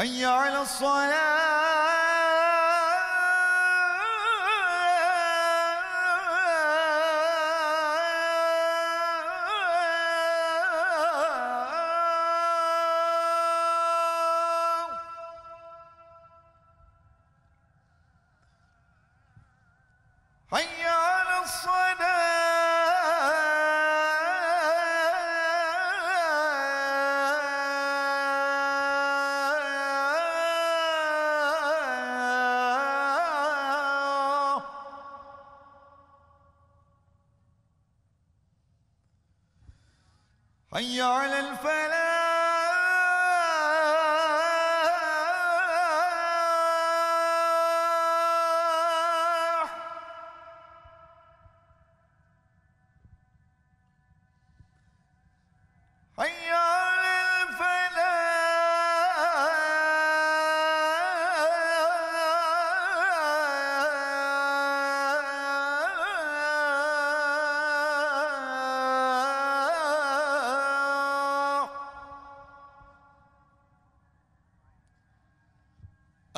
حي على الصلاة. حي على الفلاح.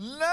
لا